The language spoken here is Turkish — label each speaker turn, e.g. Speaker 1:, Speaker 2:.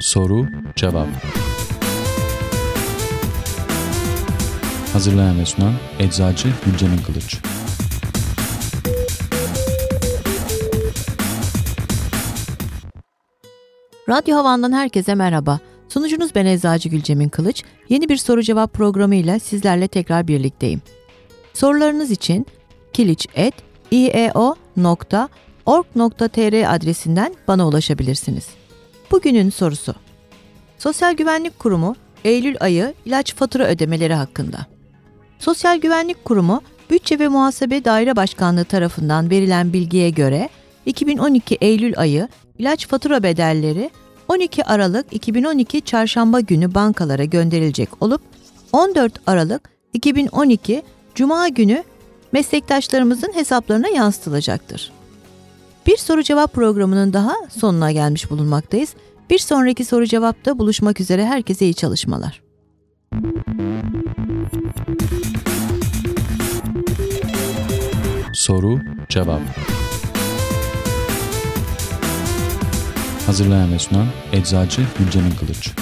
Speaker 1: Soru Cevap Hazırlayan ve sunan Eczacı Gülcemin Kılıç
Speaker 2: Radyo Havan'dan herkese merhaba. Sunucunuz ben Eczacı Gülcemin Kılıç. Yeni bir soru cevap programıyla sizlerle tekrar birlikteyim. Sorularınız için kiliç.ieo.org.tr adresinden bana ulaşabilirsiniz. Bugünün sorusu. Sosyal Güvenlik Kurumu Eylül ayı ilaç fatura ödemeleri hakkında. Sosyal Güvenlik Kurumu Bütçe ve Muhasebe Daire Başkanlığı tarafından verilen bilgiye göre 2012 Eylül ayı ilaç fatura bedelleri 12 Aralık 2012 Çarşamba günü bankalara gönderilecek olup 14 Aralık 2012 Cuma günü meslektaşlarımızın hesaplarına yansıtılacaktır. Bir soru cevap programının daha sonuna gelmiş bulunmaktayız. Bir sonraki soru cevapta buluşmak üzere herkese iyi çalışmalar.
Speaker 1: Soru Cevap Hazırlayan ve sunan Eczacı Gülcemin Kılıç